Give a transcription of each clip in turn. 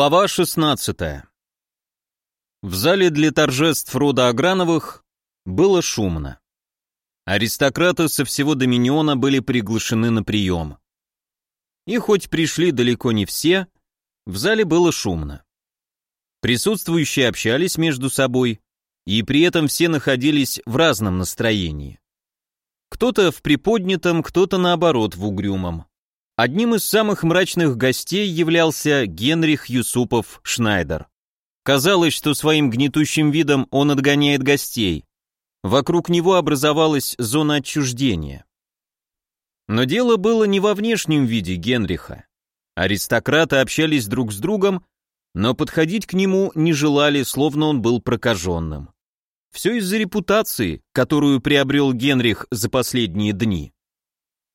Глава 16. В зале для торжеств рода Аграновых было шумно. Аристократы со всего Доминиона были приглашены на прием. И хоть пришли далеко не все, в зале было шумно. Присутствующие общались между собой, и при этом все находились в разном настроении. Кто-то в приподнятом, кто-то наоборот в угрюмом. Одним из самых мрачных гостей являлся Генрих Юсупов Шнайдер. Казалось, что своим гнетущим видом он отгоняет гостей. Вокруг него образовалась зона отчуждения. Но дело было не во внешнем виде Генриха. Аристократы общались друг с другом, но подходить к нему не желали, словно он был прокаженным. Все из-за репутации, которую приобрел Генрих за последние дни.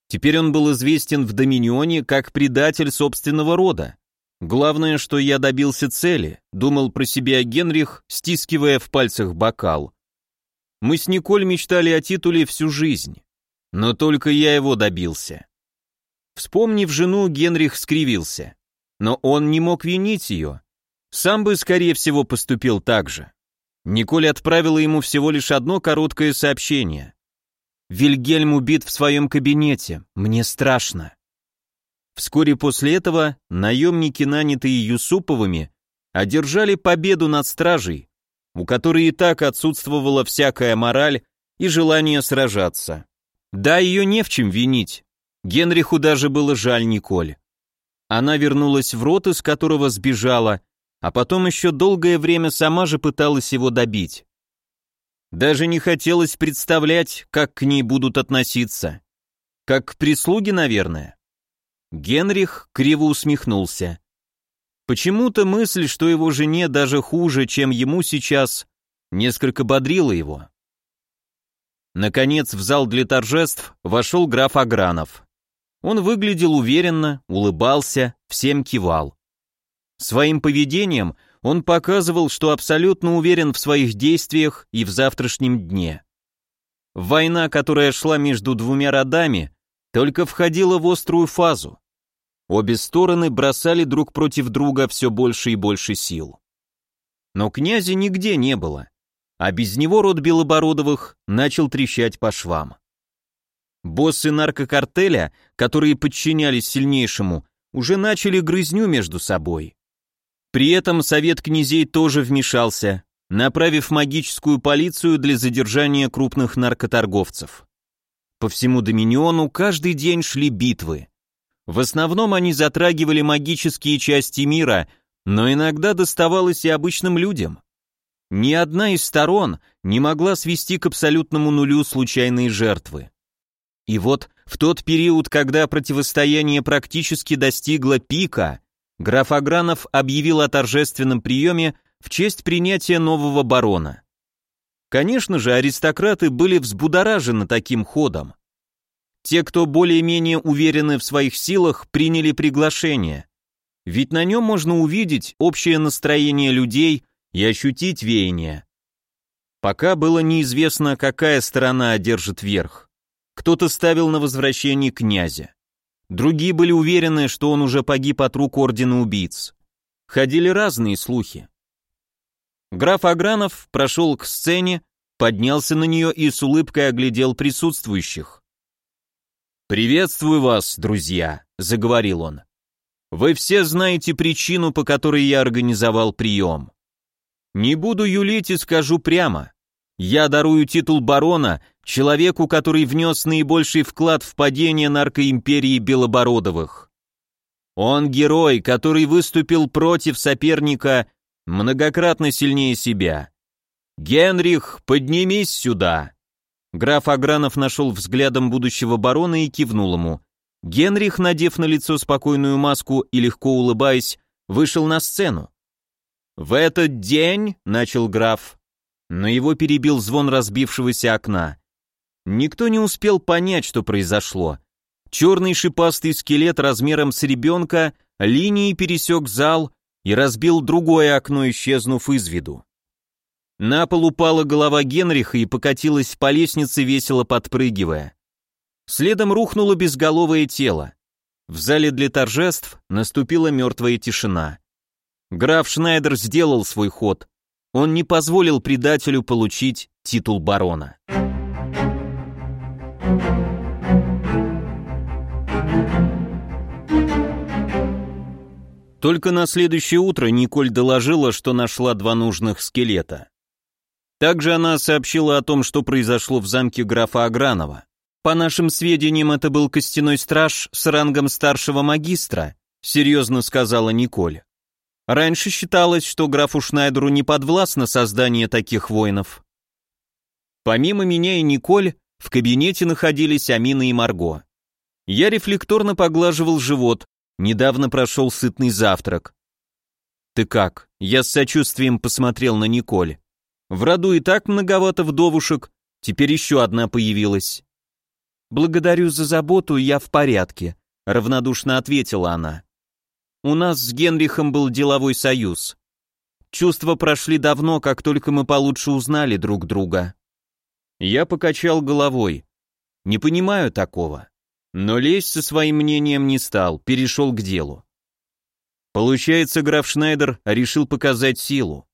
Теперь он был известен в Доминионе как предатель собственного рода. Главное, что я добился цели, думал про себя Генрих, стискивая в пальцах бокал. Мы с Николь мечтали о титуле всю жизнь, но только я его добился. Вспомнив жену, Генрих скривился. Но он не мог винить ее. Сам бы, скорее всего, поступил так же. Николь отправила ему всего лишь одно короткое сообщение. Вильгельм убит в своем кабинете. Мне страшно. Вскоре после этого наемники, нанятые Юсуповыми, одержали победу над стражей, у которой и так отсутствовала всякая мораль и желание сражаться. Да, ее не в чем винить. Генриху даже было жаль Николь. Она вернулась в рот, из которого сбежала, а потом еще долгое время сама же пыталась его добить. Даже не хотелось представлять, как к ней будут относиться. Как к прислуге, наверное. Генрих криво усмехнулся. Почему-то мысль, что его жене даже хуже, чем ему сейчас, несколько бодрила его. Наконец в зал для торжеств вошел граф Агранов. Он выглядел уверенно, улыбался, всем кивал. Своим поведением он показывал, что абсолютно уверен в своих действиях и в завтрашнем дне. Война, которая шла между двумя родами, только входила в острую фазу. Обе стороны бросали друг против друга все больше и больше сил. Но князя нигде не было, а без него род Белобородовых начал трещать по швам. Боссы наркокартеля, которые подчинялись сильнейшему, уже начали грызню между собой. При этом совет князей тоже вмешался, направив магическую полицию для задержания крупных наркоторговцев. По всему Доминиону каждый день шли битвы. В основном они затрагивали магические части мира, но иногда доставалось и обычным людям. Ни одна из сторон не могла свести к абсолютному нулю случайные жертвы. И вот в тот период, когда противостояние практически достигло пика, граф Агранов объявил о торжественном приеме в честь принятия нового барона. Конечно же, аристократы были взбудоражены таким ходом. Те, кто более-менее уверены в своих силах, приняли приглашение. Ведь на нем можно увидеть общее настроение людей и ощутить веяние. Пока было неизвестно, какая сторона одержит верх. Кто-то ставил на возвращение князя. Другие были уверены, что он уже погиб от рук ордена убийц. Ходили разные слухи. Граф Агранов прошел к сцене, поднялся на нее и с улыбкой оглядел присутствующих. «Приветствую вас, друзья», — заговорил он. «Вы все знаете причину, по которой я организовал прием. Не буду юлить и скажу прямо. Я дарую титул барона человеку, который внес наибольший вклад в падение наркоимперии Белобородовых. Он герой, который выступил против соперника многократно сильнее себя. «Генрих, поднимись сюда!» Граф Агранов нашел взглядом будущего барона и кивнул ему. Генрих, надев на лицо спокойную маску и легко улыбаясь, вышел на сцену. «В этот день», — начал граф, но его перебил звон разбившегося окна. Никто не успел понять, что произошло. Черный шипастый скелет размером с ребенка линией пересек зал и разбил другое окно, исчезнув из виду. На пол упала голова Генриха и покатилась по лестнице, весело подпрыгивая. Следом рухнуло безголовое тело. В зале для торжеств наступила мертвая тишина. Граф Шнайдер сделал свой ход. Он не позволил предателю получить титул барона. Только на следующее утро Николь доложила, что нашла два нужных скелета. Также она сообщила о том, что произошло в замке графа Агранова. По нашим сведениям, это был костяной страж с рангом старшего магистра, серьезно сказала Николь. Раньше считалось, что графу Шнайдеру не подвластно создание таких воинов. Помимо меня и Николь, в кабинете находились Амина и Марго. Я рефлекторно поглаживал живот, недавно прошел сытный завтрак. «Ты как?» Я с сочувствием посмотрел на Николь. «В роду и так многовато вдовушек, теперь еще одна появилась». «Благодарю за заботу, я в порядке», — равнодушно ответила она. «У нас с Генрихом был деловой союз. Чувства прошли давно, как только мы получше узнали друг друга». Я покачал головой. Не понимаю такого. Но лезть со своим мнением не стал, перешел к делу. Получается, граф Шнайдер решил показать силу.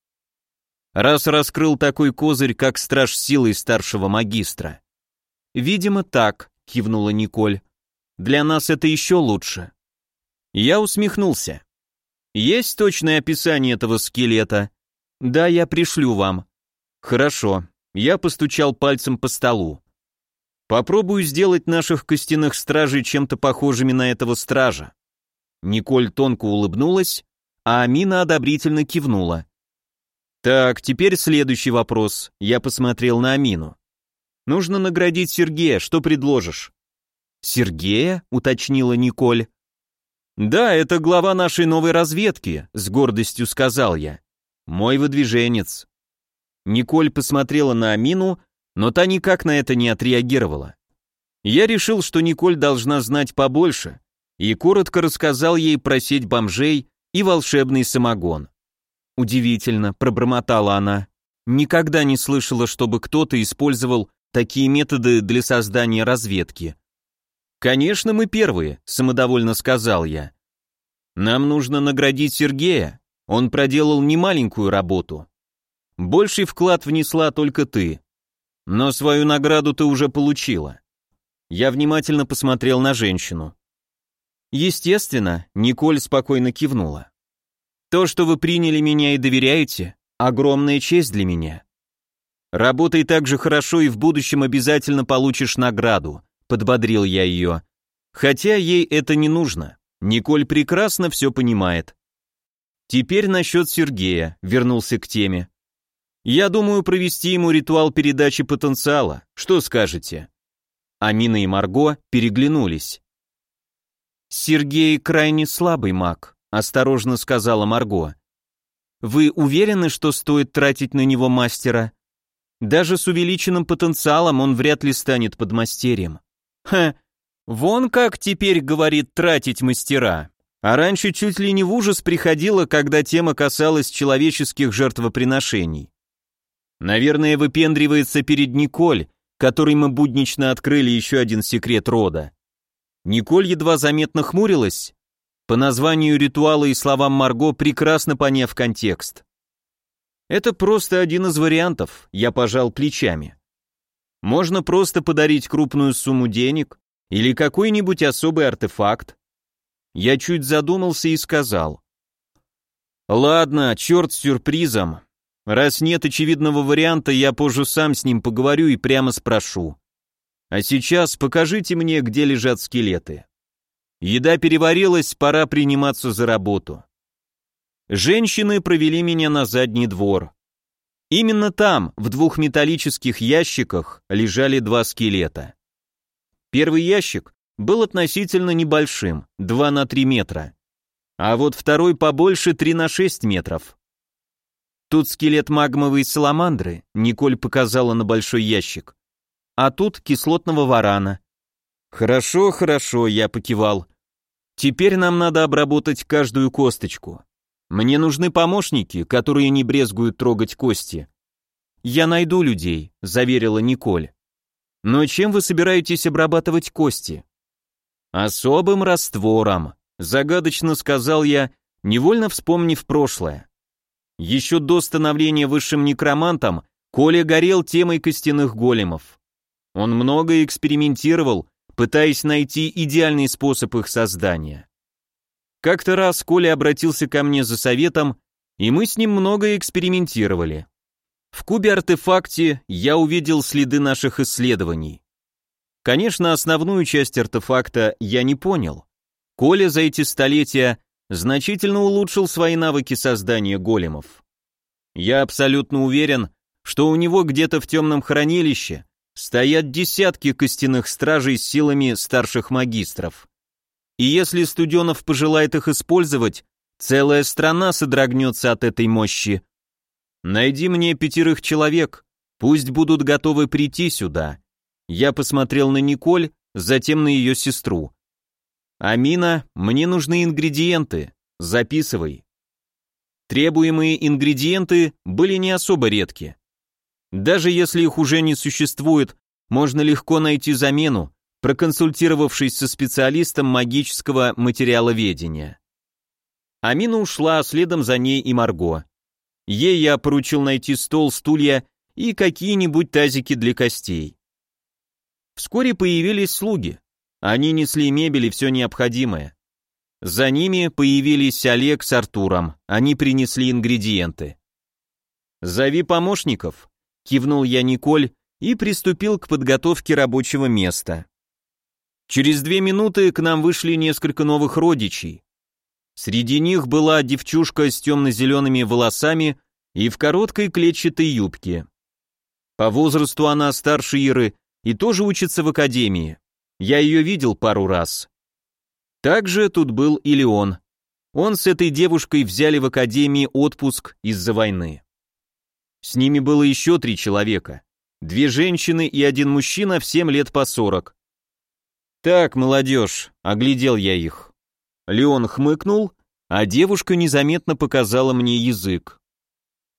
Раз раскрыл такой козырь, как страж силы старшего магистра. «Видимо, так», — кивнула Николь. «Для нас это еще лучше». Я усмехнулся. «Есть точное описание этого скелета?» «Да, я пришлю вам». «Хорошо. Я постучал пальцем по столу. Попробую сделать наших костяных стражей чем-то похожими на этого стража. Николь тонко улыбнулась, а Амина одобрительно кивнула. Так, теперь следующий вопрос. Я посмотрел на Амину. Нужно наградить Сергея, что предложишь? Сергея? уточнила Николь. Да, это глава нашей новой разведки, с гордостью сказал я. Мой выдвиженец. Николь посмотрела на Амину, но та никак на это не отреагировала. Я решил, что Николь должна знать побольше, и коротко рассказал ей про сеть бомжей и волшебный самогон. Удивительно, пробормотала она. Никогда не слышала, чтобы кто-то использовал такие методы для создания разведки. Конечно, мы первые, самодовольно сказал я. Нам нужно наградить Сергея. Он проделал немаленькую работу. Больший вклад внесла только ты. Но свою награду ты уже получила. Я внимательно посмотрел на женщину. Естественно, Николь спокойно кивнула. То, что вы приняли меня и доверяете, огромная честь для меня. Работай так же хорошо и в будущем обязательно получишь награду, подбодрил я ее. Хотя ей это не нужно. Николь прекрасно все понимает. Теперь насчет Сергея, вернулся к теме. Я думаю провести ему ритуал передачи потенциала. Что скажете?» Амина и Марго переглянулись. «Сергей крайне слабый маг», — осторожно сказала Марго. «Вы уверены, что стоит тратить на него мастера? Даже с увеличенным потенциалом он вряд ли станет подмастерьем». «Ха, вон как теперь, говорит, тратить мастера. А раньше чуть ли не в ужас приходило, когда тема касалась человеческих жертвоприношений. Наверное, выпендривается перед Николь, которой мы буднично открыли еще один секрет рода. Николь едва заметно хмурилась, по названию ритуала и словам Марго, прекрасно поняв контекст. Это просто один из вариантов, я пожал плечами. Можно просто подарить крупную сумму денег или какой-нибудь особый артефакт. Я чуть задумался и сказал. Ладно, черт с сюрпризом, Раз нет очевидного варианта, я позже сам с ним поговорю и прямо спрошу. А сейчас покажите мне, где лежат скелеты. Еда переварилась, пора приниматься за работу. Женщины провели меня на задний двор. Именно там, в двух металлических ящиках, лежали два скелета. Первый ящик был относительно небольшим, 2 на 3 метра, а вот второй побольше 3 на 6 метров. Тут скелет магмовой саламандры, Николь показала на большой ящик. А тут кислотного варана. Хорошо, хорошо, я покивал. Теперь нам надо обработать каждую косточку. Мне нужны помощники, которые не брезгуют трогать кости. Я найду людей, заверила Николь. Но чем вы собираетесь обрабатывать кости? Особым раствором, загадочно сказал я, невольно вспомнив прошлое. Еще до становления высшим некромантом Коля горел темой костяных големов. Он много экспериментировал, пытаясь найти идеальный способ их создания. Как-то раз Коля обратился ко мне за советом, и мы с ним много экспериментировали. В кубе-артефакте я увидел следы наших исследований. Конечно, основную часть артефакта я не понял. Коля за эти столетия значительно улучшил свои навыки создания големов. Я абсолютно уверен, что у него где-то в темном хранилище стоят десятки костяных стражей с силами старших магистров. И если Студенов пожелает их использовать, целая страна содрогнется от этой мощи. Найди мне пятерых человек, пусть будут готовы прийти сюда. Я посмотрел на Николь, затем на ее сестру. Амина, мне нужны ингредиенты, записывай. Требуемые ингредиенты были не особо редки. Даже если их уже не существует, можно легко найти замену, проконсультировавшись со специалистом магического материаловедения. Амина ушла, а следом за ней и Марго. Ей я поручил найти стол, стулья и какие-нибудь тазики для костей. Вскоре появились слуги. Они несли мебель и все необходимое. За ними появились Олег с Артуром. Они принесли ингредиенты. «Зови помощников», кивнул я Николь и приступил к подготовке рабочего места. Через две минуты к нам вышли несколько новых родичей. Среди них была девчушка с темно-зелеными волосами и в короткой клетчатой юбке. По возрасту она старше Иры и тоже учится в академии. Я ее видел пару раз. Также тут был и Леон. Он с этой девушкой взяли в академии отпуск из-за войны. С ними было еще три человека. Две женщины и один мужчина, всем лет по сорок. «Так, молодежь», — оглядел я их. Леон хмыкнул, а девушка незаметно показала мне язык.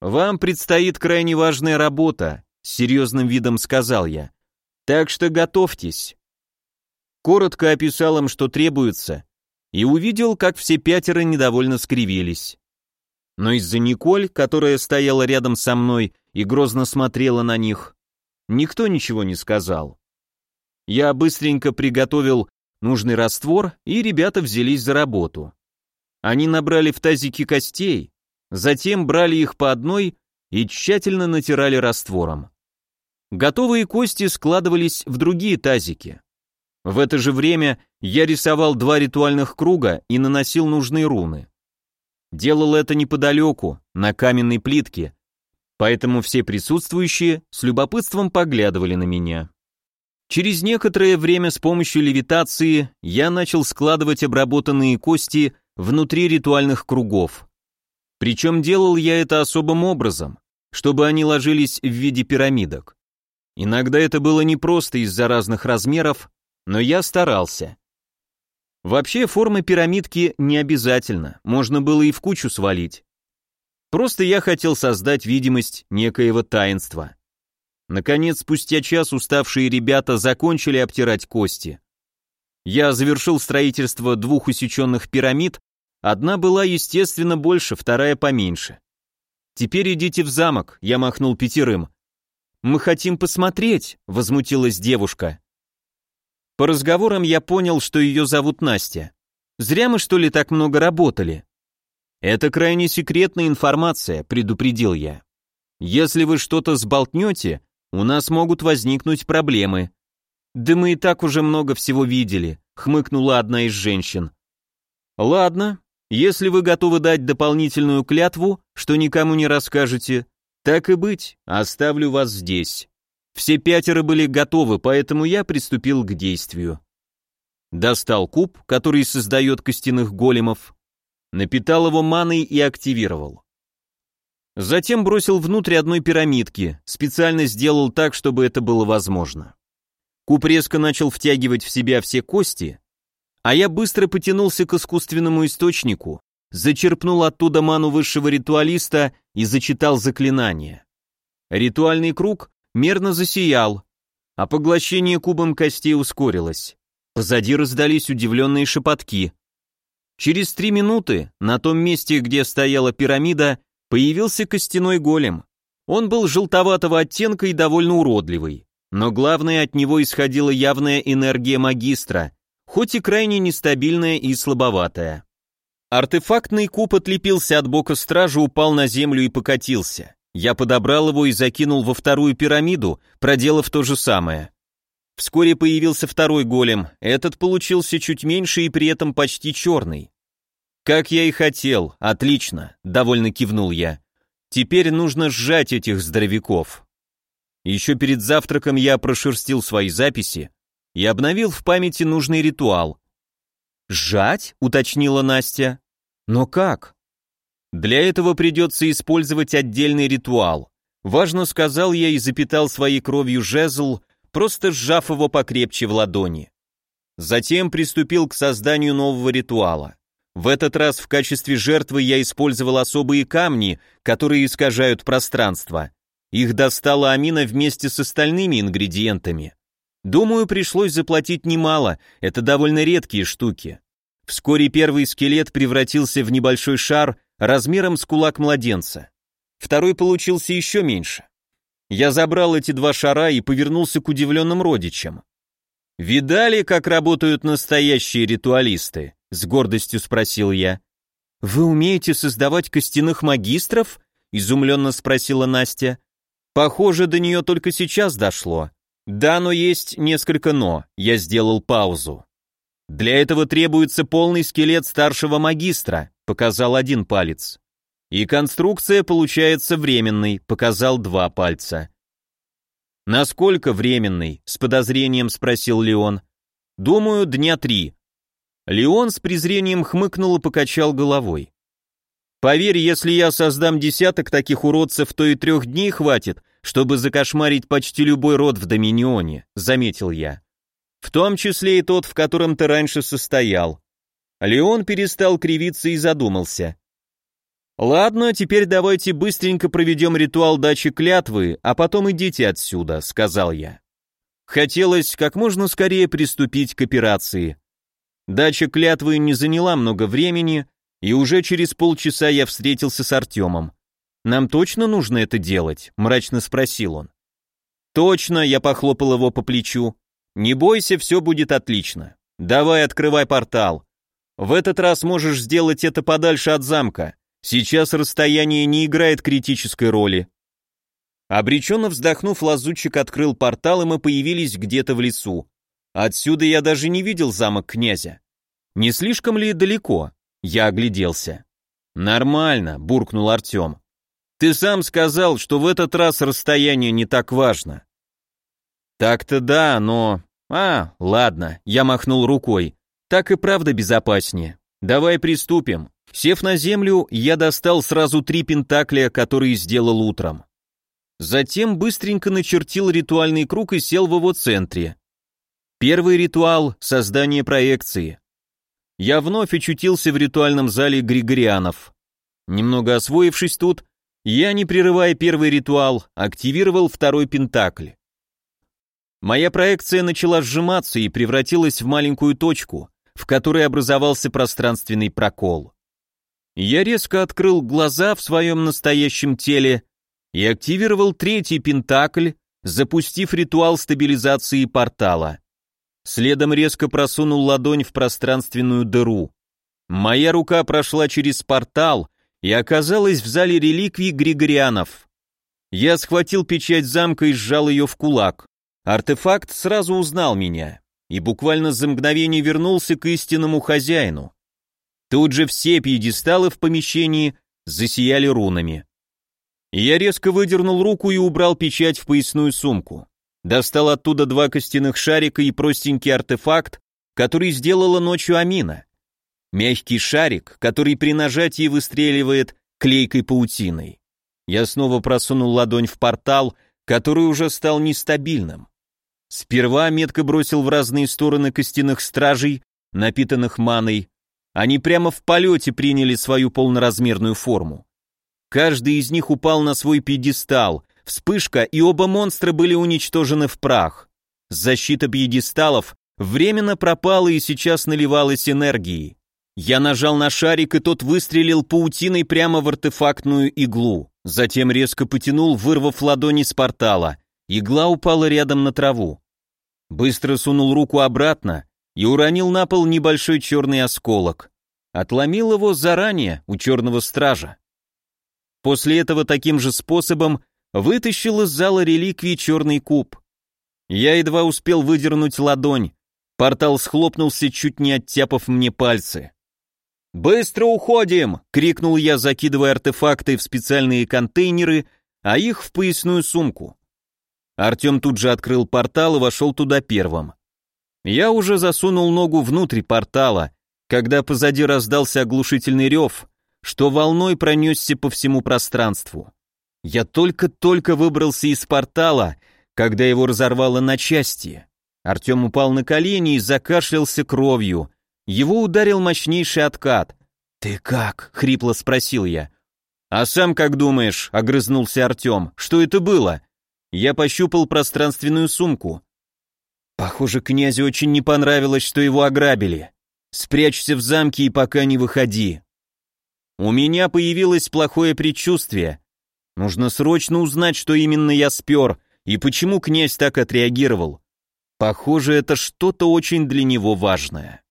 «Вам предстоит крайне важная работа», — с серьезным видом сказал я. «Так что готовьтесь». Коротко описал им, что требуется, и увидел, как все пятеро недовольно скривились но из-за Николь, которая стояла рядом со мной и грозно смотрела на них, никто ничего не сказал. Я быстренько приготовил нужный раствор, и ребята взялись за работу. Они набрали в тазики костей, затем брали их по одной и тщательно натирали раствором. Готовые кости складывались в другие тазики. В это же время я рисовал два ритуальных круга и наносил нужные руны. Делал это неподалеку, на каменной плитке, поэтому все присутствующие с любопытством поглядывали на меня. Через некоторое время с помощью левитации я начал складывать обработанные кости внутри ритуальных кругов. Причем делал я это особым образом, чтобы они ложились в виде пирамидок. Иногда это было непросто из-за разных размеров, но я старался. Вообще, форма пирамидки не обязательно, можно было и в кучу свалить. Просто я хотел создать видимость некоего таинства. Наконец, спустя час уставшие ребята закончили обтирать кости. Я завершил строительство двух усеченных пирамид, одна была, естественно, больше, вторая поменьше. «Теперь идите в замок», — я махнул пятерым. «Мы хотим посмотреть», — возмутилась девушка. По разговорам я понял, что ее зовут Настя. Зря мы, что ли, так много работали. Это крайне секретная информация, предупредил я. Если вы что-то сболтнете, у нас могут возникнуть проблемы. Да мы и так уже много всего видели, хмыкнула одна из женщин. Ладно, если вы готовы дать дополнительную клятву, что никому не расскажете, так и быть, оставлю вас здесь. Все пятеро были готовы, поэтому я приступил к действию. Достал куб, который создает костяных големов, напитал его маной и активировал. Затем бросил внутрь одной пирамидки, специально сделал так, чтобы это было возможно. Куб резко начал втягивать в себя все кости, а я быстро потянулся к искусственному источнику, зачерпнул оттуда ману высшего ритуалиста и зачитал заклинание. Ритуальный круг мерно засиял, а поглощение кубом костей ускорилось. Позади раздались удивленные шепотки. Через три минуты на том месте, где стояла пирамида, появился костяной голем. Он был желтоватого оттенка и довольно уродливый. Но главное, от него исходила явная энергия магистра, хоть и крайне нестабильная и слабоватая. Артефактный куб отлепился от бока стража, упал на землю и покатился. Я подобрал его и закинул во вторую пирамиду, проделав то же самое. Вскоре появился второй голем, этот получился чуть меньше и при этом почти черный. «Как я и хотел, отлично», — довольно кивнул я. «Теперь нужно сжать этих здоровяков». Еще перед завтраком я прошерстил свои записи и обновил в памяти нужный ритуал. «Сжать?» — уточнила Настя. «Но как?» «Для этого придется использовать отдельный ритуал. Важно, сказал я и запитал своей кровью жезл, просто сжав его покрепче в ладони. Затем приступил к созданию нового ритуала. В этот раз в качестве жертвы я использовал особые камни, которые искажают пространство. Их достала Амина вместе с остальными ингредиентами. Думаю, пришлось заплатить немало, это довольно редкие штуки. Вскоре первый скелет превратился в небольшой шар размером с кулак младенца. Второй получился еще меньше. Я забрал эти два шара и повернулся к удивленным родичам. «Видали, как работают настоящие ритуалисты?» — с гордостью спросил я. «Вы умеете создавать костяных магистров?» — изумленно спросила Настя. Похоже, до нее только сейчас дошло. Да, но есть несколько «но». Я сделал паузу. Для этого требуется полный скелет старшего магистра, показал один палец. И конструкция получается временной, показал два пальца. Насколько временный? с подозрением спросил Леон. Думаю, дня три. Леон с презрением хмыкнул и покачал головой. Поверь, если я создам десяток таких уродцев, то и трех дней хватит, чтобы закошмарить почти любой род в Доминионе, заметил я. В том числе и тот, в котором ты раньше состоял. Леон перестал кривиться и задумался. «Ладно, теперь давайте быстренько проведем ритуал дачи клятвы, а потом идите отсюда», — сказал я. Хотелось как можно скорее приступить к операции. Дача клятвы не заняла много времени, и уже через полчаса я встретился с Артемом. «Нам точно нужно это делать?» – мрачно спросил он. «Точно», – я похлопал его по плечу. «Не бойся, все будет отлично. Давай открывай портал. В этот раз можешь сделать это подальше от замка. Сейчас расстояние не играет критической роли». Обреченно вздохнув, лазутчик открыл портал, и мы появились где-то в лесу. Отсюда я даже не видел замок князя. Не слишком ли далеко? Я огляделся. «Нормально», — буркнул Артем. «Ты сам сказал, что в этот раз расстояние не так важно». «Так-то да, но...» «А, ладно», — я махнул рукой. «Так и правда безопаснее. Давай приступим». Сев на землю, я достал сразу три пентакля, которые сделал утром. Затем быстренько начертил ритуальный круг и сел в его центре. Первый ритуал — создание проекции я вновь очутился в ритуальном зале Григорианов. Немного освоившись тут, я, не прерывая первый ритуал, активировал второй пентакль. Моя проекция начала сжиматься и превратилась в маленькую точку, в которой образовался пространственный прокол. Я резко открыл глаза в своем настоящем теле и активировал третий пентакль, запустив ритуал стабилизации портала. Следом резко просунул ладонь в пространственную дыру. Моя рука прошла через портал и оказалась в зале реликвий Григорианов. Я схватил печать замка и сжал ее в кулак. Артефакт сразу узнал меня и буквально за мгновение вернулся к истинному хозяину. Тут же все пьедесталы в помещении засияли рунами. Я резко выдернул руку и убрал печать в поясную сумку. Достал оттуда два костяных шарика и простенький артефакт, который сделала ночью Амина. Мягкий шарик, который при нажатии выстреливает клейкой паутиной. Я снова просунул ладонь в портал, который уже стал нестабильным. Сперва метко бросил в разные стороны костяных стражей, напитанных маной. Они прямо в полете приняли свою полноразмерную форму. Каждый из них упал на свой пьедестал, Вспышка, и оба монстра были уничтожены в прах. Защита пьедесталов временно пропала и сейчас наливалась энергией. Я нажал на шарик, и тот выстрелил паутиной прямо в артефактную иглу. Затем резко потянул, вырвав ладони с портала. Игла упала рядом на траву. Быстро сунул руку обратно и уронил на пол небольшой черный осколок. Отломил его заранее у черного стража. После этого таким же способом вытащил из зала реликвии черный куб. Я едва успел выдернуть ладонь. Портал схлопнулся, чуть не оттяпав мне пальцы. «Быстро уходим!» — крикнул я, закидывая артефакты в специальные контейнеры, а их в поясную сумку. Артем тут же открыл портал и вошел туда первым. Я уже засунул ногу внутрь портала, когда позади раздался оглушительный рев, что волной пронесся по всему пространству. Я только-только выбрался из портала, когда его разорвало на части. Артем упал на колени и закашлялся кровью, его ударил мощнейший откат. «Ты как?» — хрипло спросил я. «А сам как думаешь?» — огрызнулся Артем. «Что это было?» Я пощупал пространственную сумку. Похоже, князю очень не понравилось, что его ограбили. Спрячься в замке и пока не выходи. У меня появилось плохое предчувствие. Нужно срочно узнать, что именно я спер, и почему князь так отреагировал. Похоже, это что-то очень для него важное.